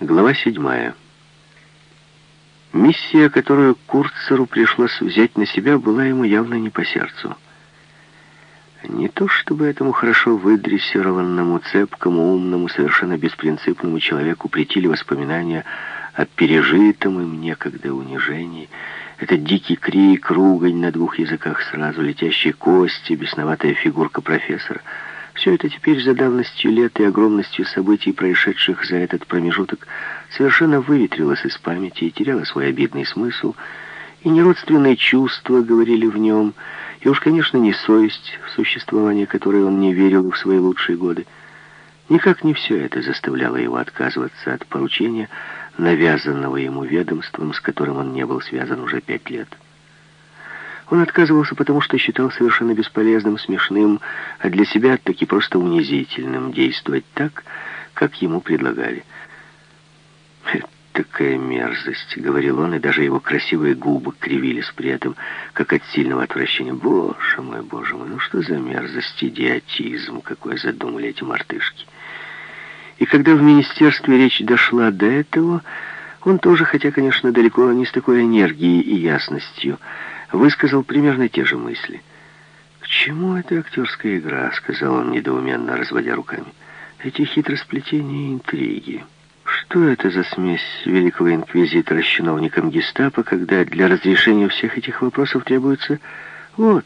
Глава седьмая. Миссия, которую Курцеру пришлось взять на себя, была ему явно не по сердцу. Не то чтобы этому хорошо выдрессированному, цепкому, умному, совершенно беспринципному человеку претили воспоминания о пережитом им некогда унижении, этот дикий крик, ругань на двух языках сразу, летящие кости, бесноватая фигурка профессора — все это теперь за давностью лет и огромностью событий, происшедших за этот промежуток, совершенно выветрилось из памяти и теряло свой обидный смысл, и неродственные чувства говорили в нем, и уж, конечно, не совесть, в существование которой он не верил в свои лучшие годы. Никак не все это заставляло его отказываться от поручения, навязанного ему ведомством, с которым он не был связан уже пять лет. Он отказывался, потому что считал совершенно бесполезным, смешным, а для себя таки просто унизительным действовать так, как ему предлагали. «Такая мерзость», — говорил он, и даже его красивые губы кривились при этом, как от сильного отвращения. «Боже мой, боже мой, ну что за мерзость, идиотизм, какой задумали эти мартышки!» И когда в министерстве речь дошла до этого, он тоже, хотя, конечно, далеко не с такой энергией и ясностью, высказал примерно те же мысли. «К чему эта актерская игра?» — сказал он, недоуменно разводя руками. «Эти хитросплетения и интриги. Что это за смесь великого инквизитора с чиновником гестапо, когда для разрешения всех этих вопросов требуется... Вот!»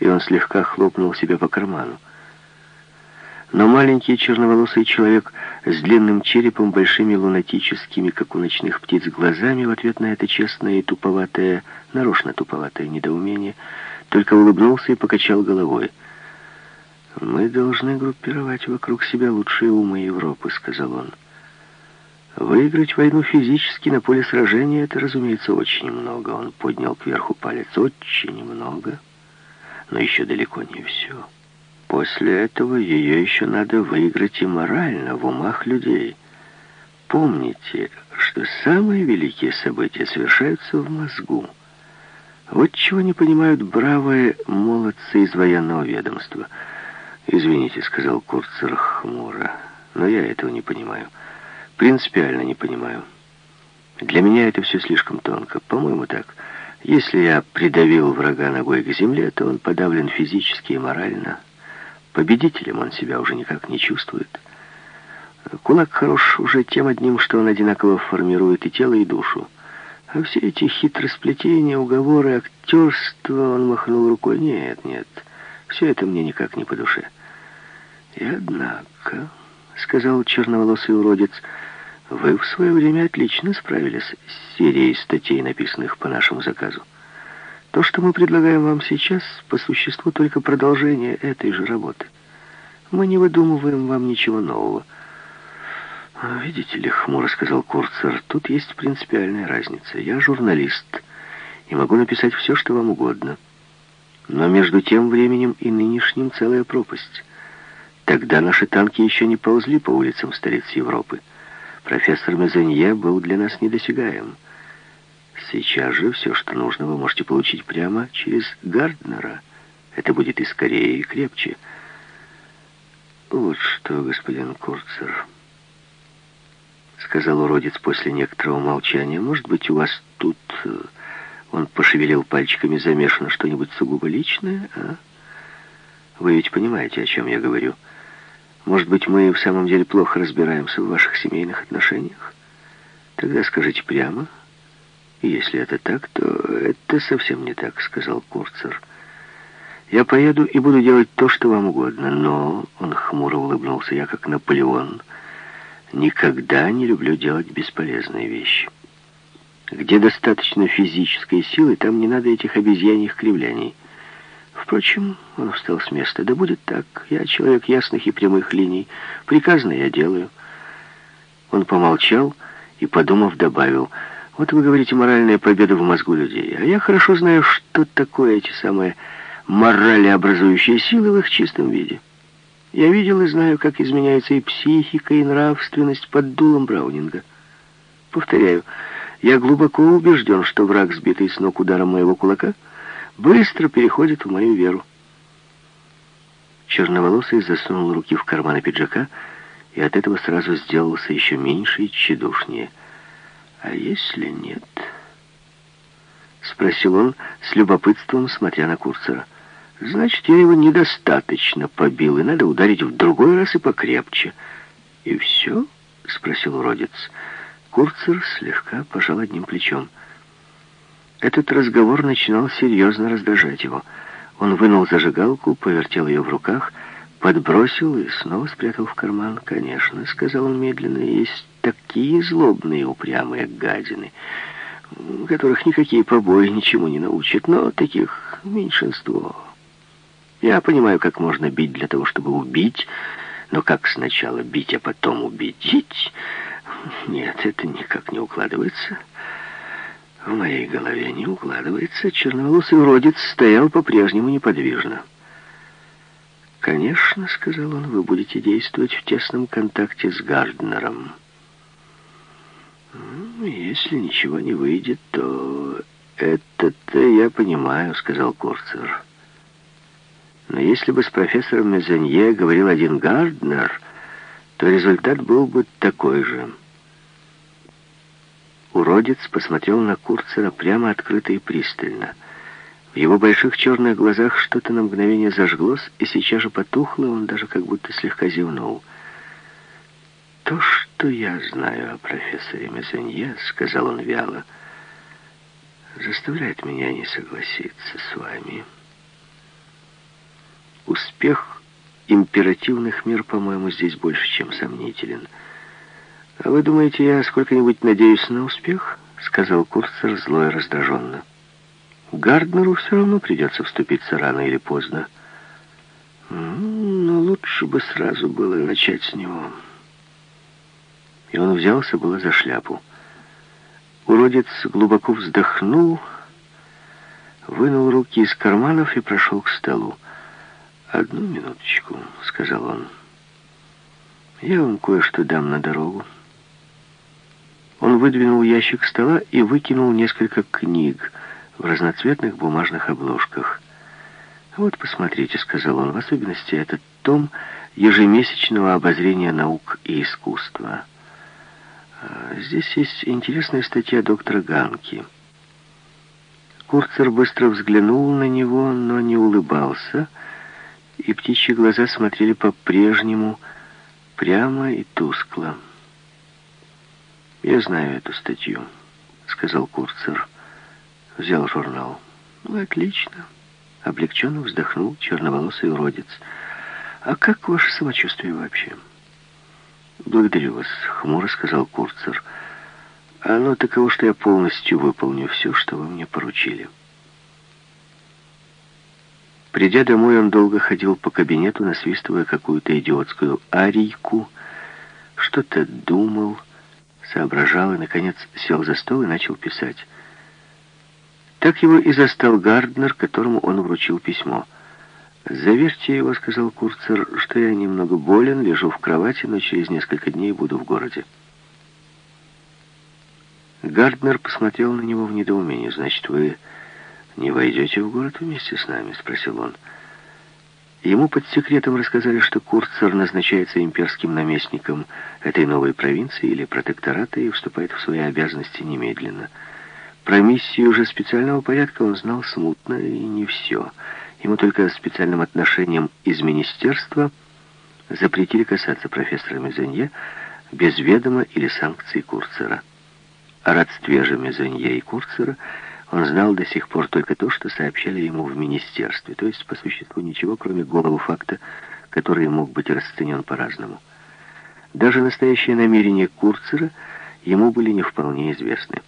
И он слегка хлопнул себя по карману. Но маленький черноволосый человек с длинным черепом, большими лунатическими, как у ночных птиц, глазами в ответ на это честное и туповатое, нарочно туповатое недоумение, только улыбнулся и покачал головой. «Мы должны группировать вокруг себя лучшие умы Европы», — сказал он. «Выиграть войну физически на поле сражения — это, разумеется, очень много». Он поднял кверху палец. «Очень много, но еще далеко не все». После этого ее еще надо выиграть и морально в умах людей. Помните, что самые великие события совершаются в мозгу. Вот чего не понимают бравые молодцы из военного ведомства. «Извините», — сказал Курцер хмуро, — «но я этого не понимаю. Принципиально не понимаю. Для меня это все слишком тонко. По-моему, так. Если я придавил врага ногой к земле, то он подавлен физически и морально». Победителем он себя уже никак не чувствует. Кулак хорош уже тем одним, что он одинаково формирует и тело, и душу. А все эти хитросплетения, уговоры, актерство, он махнул рукой. Нет, нет, все это мне никак не по душе. И однако, сказал черноволосый уродец, вы в свое время отлично справились с серией статей, написанных по нашему заказу. То, что мы предлагаем вам сейчас, по существу только продолжение этой же работы. Мы не выдумываем вам ничего нового. «Видите ли, — хмуро сказал Курцер, — тут есть принципиальная разница. Я журналист и могу написать все, что вам угодно. Но между тем временем и нынешним целая пропасть. Тогда наши танки еще не ползли по улицам столиц Европы. Профессор Мезонье был для нас недосягаем». Сейчас же все, что нужно, вы можете получить прямо через Гарднера. Это будет и скорее, и крепче. Вот что, господин Курцер, сказал уродец после некоторого молчания. Может быть, у вас тут... Э, он пошевелил пальчиками замешано что-нибудь сугубо личное, а? Вы ведь понимаете, о чем я говорю. Может быть, мы в самом деле плохо разбираемся в ваших семейных отношениях? Тогда скажите прямо, «Если это так, то это совсем не так», — сказал Курцер. «Я поеду и буду делать то, что вам угодно, но...» — он хмуро улыбнулся, я как Наполеон. «Никогда не люблю делать бесполезные вещи. Где достаточно физической силы, там не надо этих обезьяньих кривляний». Впрочем, он встал с места. «Да будет так. Я человек ясных и прямых линий. Приказано я делаю». Он помолчал и, подумав, добавил... Вот вы говорите моральная победа в мозгу людей. А я хорошо знаю, что такое эти самые моралеобразующие силы в их чистом виде. Я видел и знаю, как изменяется и психика, и нравственность под дулом Браунинга. Повторяю, я глубоко убежден, что враг, сбитый с ног ударом моего кулака, быстро переходит в мою веру. Черноволосый засунул руки в карманы пиджака и от этого сразу сделался еще меньше и тщедушнее. «А если нет?» — спросил он с любопытством, смотря на Курцера. «Значит, я его недостаточно побил, и надо ударить в другой раз и покрепче». «И все?» — спросил уродец. Курцер слегка пожал одним плечом. Этот разговор начинал серьезно раздражать его. Он вынул зажигалку, повертел ее в руках, подбросил и снова спрятал в карман. «Конечно», — сказал он медленно, — «есть такие злобные упрямые гадины, которых никакие побои ничему не научат, но таких меньшинство. Я понимаю, как можно бить для того, чтобы убить, но как сначала бить, а потом убедить? Нет, это никак не укладывается». В моей голове не укладывается. Черноволосый уродец стоял по-прежнему неподвижно. «Конечно, — сказал он, — вы будете действовать в тесном контакте с Гарднером. Если ничего не выйдет, то это-то я понимаю, — сказал Курцер. Но если бы с профессором Мезонье говорил один Гарднер, то результат был бы такой же — Уродец посмотрел на Курцера прямо открыто и пристально. В его больших черных глазах что-то на мгновение зажглось, и сейчас же потухло, он даже как будто слегка зевнул. «То, что я знаю о профессоре Мезонье, — сказал он вяло, — заставляет меня не согласиться с вами. Успех императивных мер, по-моему, здесь больше, чем сомнителен». «А вы думаете, я сколько-нибудь надеюсь на успех?» — сказал Курцер зло и раздраженно. «Гарднеру все равно придется вступиться рано или поздно. Но лучше бы сразу было начать с него». И он взялся было за шляпу. Уродец глубоко вздохнул, вынул руки из карманов и прошел к столу. «Одну минуточку», — сказал он. «Я вам кое-что дам на дорогу». Он выдвинул ящик стола и выкинул несколько книг в разноцветных бумажных обложках. «Вот, посмотрите», — сказал он, — «в особенности этот том ежемесячного обозрения наук и искусства. А, здесь есть интересная статья доктора Ганки». Курцер быстро взглянул на него, но не улыбался, и птичьи глаза смотрели по-прежнему прямо и тускло. «Я знаю эту статью», — сказал Курцер. Взял журнал. «Ну, отлично». Облегченно вздохнул черноволосый уродец. «А как ваше самочувствие вообще?» «Благодарю вас», — хмуро сказал Курцер. «Оно таково, что я полностью выполню все, что вы мне поручили». Придя домой, он долго ходил по кабинету, насвистывая какую-то идиотскую арийку, что-то думал, соображал и, наконец, сел за стол и начал писать. Так его и застал Гарднер, которому он вручил письмо. «Заверьте его», — сказал Курцер, — «что я немного болен, лежу в кровати, но через несколько дней буду в городе». Гарднер посмотрел на него в недоумении. «Значит, вы не войдете в город вместе с нами?» — спросил он. Ему под секретом рассказали, что Курцер назначается имперским наместником этой новой провинции или протектората и вступает в свои обязанности немедленно. Про миссию же специального порядка он знал смутно и не все. Ему только специальным отношением из министерства запретили касаться профессора Мезонье без ведома или санкций Курцера. О родстве же Мезонье и Курцера – он знал до сих пор только то, что сообщали ему в министерстве, то есть, по существу, ничего, кроме голого факта, который мог быть расценен по-разному. Даже настоящие намерения Курцера ему были не вполне известны.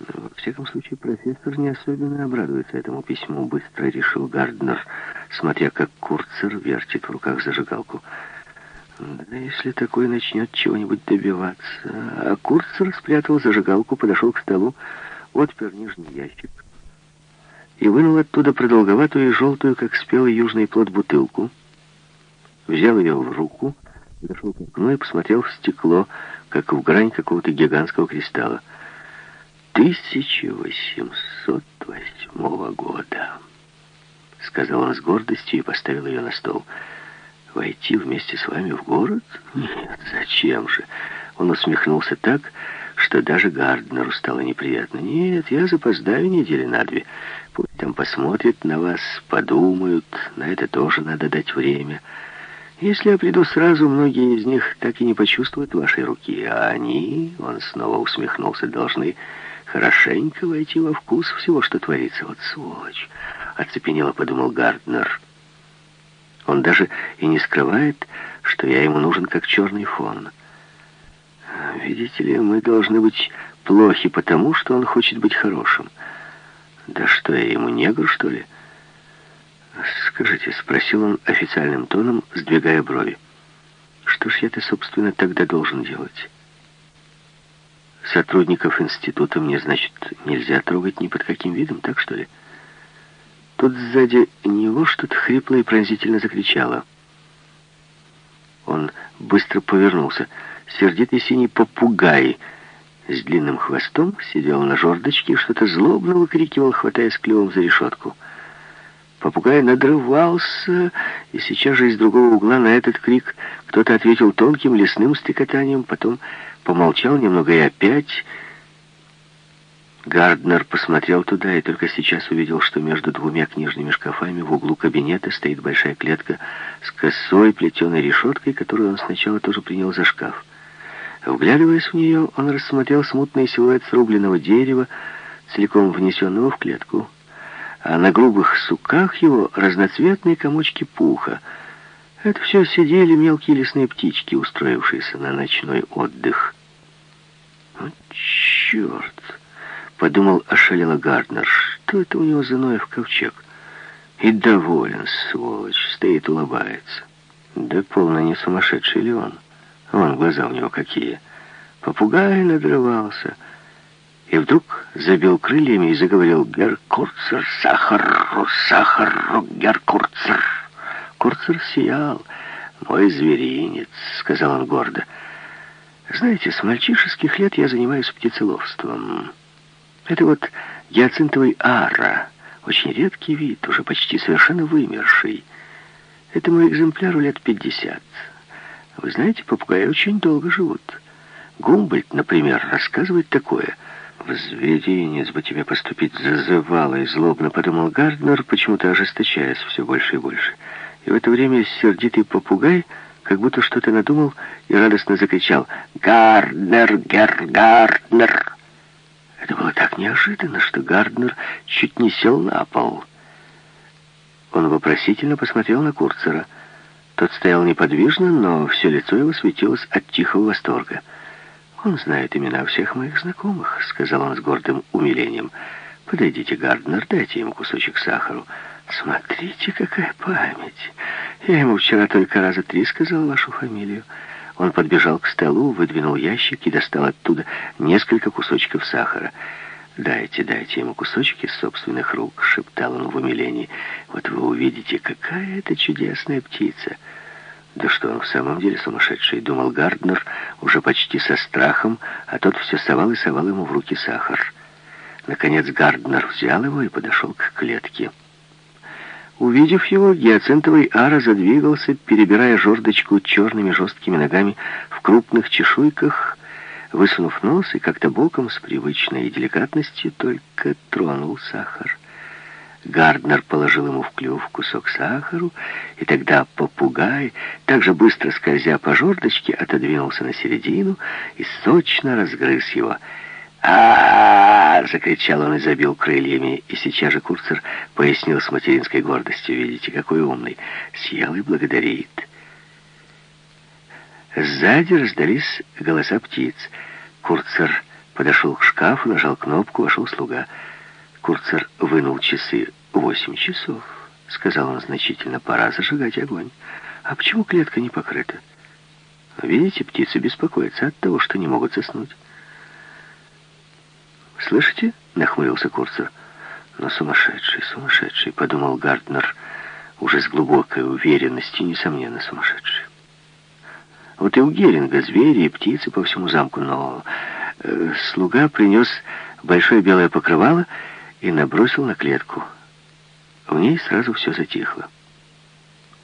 Во всяком случае, профессор не особенно обрадуется этому письму, быстро решил Гарднер, смотря как Курцер вертит в руках зажигалку. Да если такой начнет чего-нибудь добиваться. А Курцер спрятал зажигалку, подошел к столу, отпер нижний ящик и вынул оттуда продолговатую и желтую, как спелый южный плод, бутылку. Взял ее в руку, подошел к окну и посмотрел в стекло, как в грань какого-то гигантского кристалла. 1808 года, сказал он с гордостью и поставил ее на стол. Войти вместе с вами в город? Нет, зачем же? Он усмехнулся так, что даже Гарднеру стало неприятно. Нет, я запоздаю недели на две. Пусть там посмотрят на вас, подумают. На это тоже надо дать время. Если я приду сразу, многие из них так и не почувствуют вашей руки. А они, он снова усмехнулся, должны хорошенько войти во вкус всего, что творится. Вот сволочь, оцепенело подумал Гарднер. Он даже и не скрывает, что я ему нужен как черный фон. Видите ли, мы должны быть плохи потому, что он хочет быть хорошим. Да что я ему, негр, что ли? Скажите, спросил он официальным тоном, сдвигая брови. Что ж я-то, собственно, тогда должен делать? Сотрудников института мне, значит, нельзя трогать ни под каким видом, так что ли? Тут сзади него что-то хрипло и пронзительно закричало. Он быстро повернулся. Сердитый синий попугай с длинным хвостом сидел на жердочке и что-то злобно выкрикивал, хватаясь клювом за решетку. Попугай надрывался, и сейчас же из другого угла на этот крик кто-то ответил тонким лесным стрекотанием, потом помолчал немного и опять... Гарднер посмотрел туда и только сейчас увидел, что между двумя книжными шкафами в углу кабинета стоит большая клетка с косой плетеной решеткой, которую он сначала тоже принял за шкаф. Вглядываясь в нее, он рассмотрел смутный силуэт срубленного дерева, целиком внесенного в клетку, а на грубых суках его разноцветные комочки пуха. Это все сидели мелкие лесные птички, устроившиеся на ночной отдых. «Ну, черт!» — подумал ошалело Гарднер. «Что это у него за Ноев ковчег?» И доволен, сволочь, стоит, улыбается. Да полно не сумасшедший ли он? Вон глаза у него какие. Попугай надрывался. И вдруг забил крыльями и заговорил «Гер Курцер, сахар, сахар, Гер Курцер». Курцер сиял. «Мой зверинец», — сказал он гордо. «Знаете, с мальчишеских лет я занимаюсь птицеловством. Это вот гиацинтовый ара, очень редкий вид, уже почти совершенно вымерший. Этому экземпляру лет пятьдесят». Вы знаете, попугаи очень долго живут. Гумбольд, например, рассказывает такое. «В зверинец бы тебе поступить зазывало и злобно», — подумал Гарднер, почему-то ожесточаясь все больше и больше. И в это время сердитый попугай как будто что-то надумал и радостно закричал «Гарднер, Гер, Гарднер!» Это было так неожиданно, что Гарднер чуть не сел на пол. Он вопросительно посмотрел на Курцера — тот стоял неподвижно, но все лицо его светилось от тихого восторга. «Он знает имена всех моих знакомых», — сказал он с гордым умилением. «Подойдите, Гарднер, дайте ему кусочек сахару». «Смотрите, какая память! Я ему вчера только раза три сказал вашу фамилию». Он подбежал к столу, выдвинул ящик и достал оттуда несколько кусочков сахара. «Дайте, дайте ему кусочки собственных рук», — шептал он в умилении. «Вот вы увидите, какая это чудесная птица». «Да что он в самом деле сумасшедший?» — думал Гарднер уже почти со страхом, а тот все совал и совал ему в руки сахар. Наконец Гарднер взял его и подошел к клетке. Увидев его, гиацинтовый ара задвигался, перебирая жердочку черными жесткими ногами в крупных чешуйках, высунув нос и как-то боком с привычной деликатностью только тронул сахар. Гарднер положил ему в клюв кусок сахару, и тогда попугай, так же быстро скользя по жердочке, отодвинулся на середину и сочно разгрыз его. А, -а, -а закричал он и забил крыльями, и сейчас же Курцер пояснил с материнской гордостью, «Видите, какой умный! Съел и благодарит!» Сзади раздались голоса птиц. Курцер подошел к шкафу, нажал кнопку, вошел слуга. Курцер вынул часы. «Восемь часов», — сказал он значительно, — «пора зажигать огонь. А почему клетка не покрыта?» «Видите, птицы беспокоятся от того, что не могут заснуть». «Слышите?» — нахмурился Курцер. «Но сумасшедший, сумасшедший», — подумал Гарднер, уже с глубокой уверенностью, несомненно, сумасшедший. Вот и у Геринга звери и птицы по всему замку, но э, слуга принес большое белое покрывало и набросил на клетку. В ней сразу все затихло.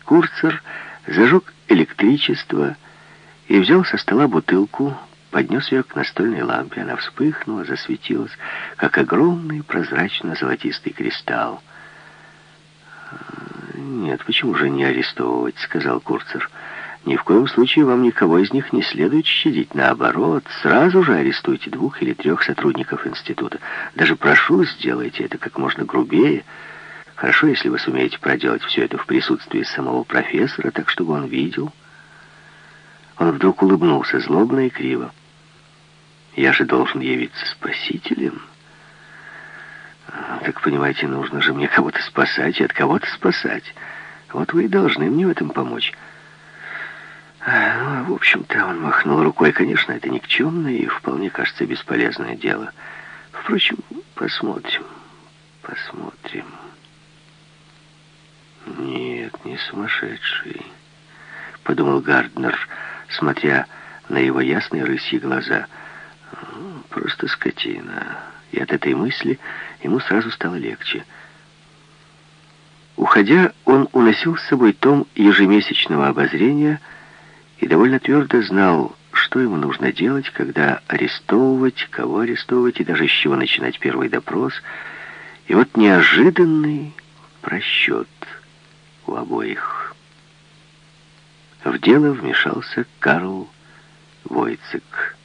Курцер зажег электричество и взял со стола бутылку, поднес ее к настольной лампе. Она вспыхнула, засветилась, как огромный прозрачно-золотистый кристалл. «Нет, почему же не арестовывать?» — сказал Курцер. «Ни в коем случае вам никого из них не следует щадить. Наоборот, сразу же арестуйте двух или трех сотрудников института. Даже прошу, сделайте это как можно грубее». Хорошо, если вы сумеете проделать все это в присутствии самого профессора, так чтобы он видел. Он вдруг улыбнулся злобно и криво. Я же должен явиться спасителем. Так, понимаете, нужно же мне кого-то спасать и от кого-то спасать. Вот вы и должны мне в этом помочь. Ну, в общем-то, он махнул рукой. Конечно, это никчемное и вполне, кажется, бесполезное дело. Впрочем, посмотрим, посмотрим. «Нет, не сумасшедший», — подумал Гарднер, смотря на его ясные рысьи глаза. «Просто скотина». И от этой мысли ему сразу стало легче. Уходя, он уносил с собой том ежемесячного обозрения и довольно твердо знал, что ему нужно делать, когда арестовывать, кого арестовывать и даже с чего начинать первый допрос. И вот неожиданный просчет — у обоих. В дело вмешался Карл Войцек.